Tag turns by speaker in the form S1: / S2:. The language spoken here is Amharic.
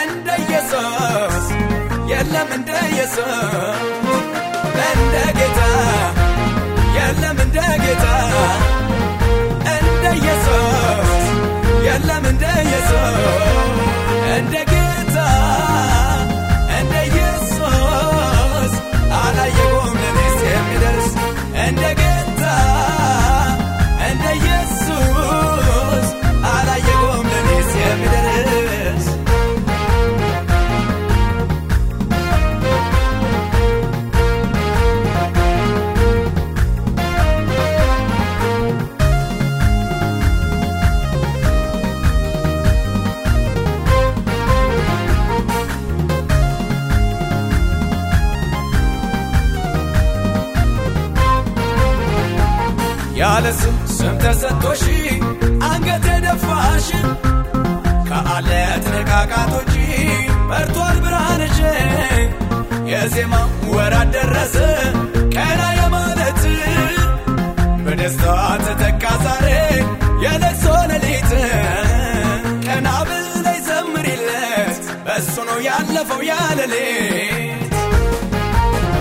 S1: እንደ ኢየሱስ የለም እንደ ኢየሱስ እንደ ጌታ የለም እንደ ጌታ እንደ ኢየሱስ የለም እንደ ኢየሱስ እንደ ያለ ስም ስም ተሰጥቶሽ አንገት የደፋሽ ከአለት ንቃቃቶች በርቷል ብርሃንሽ። የዜማ ወራት ደረሰ ቀና የማለት። በደስታ ተተካ ዛሬ የለቅሶ ሌሊት። ቀና ብለይ ዘምሪለት በሱ ነው ያለፈው ያለሌት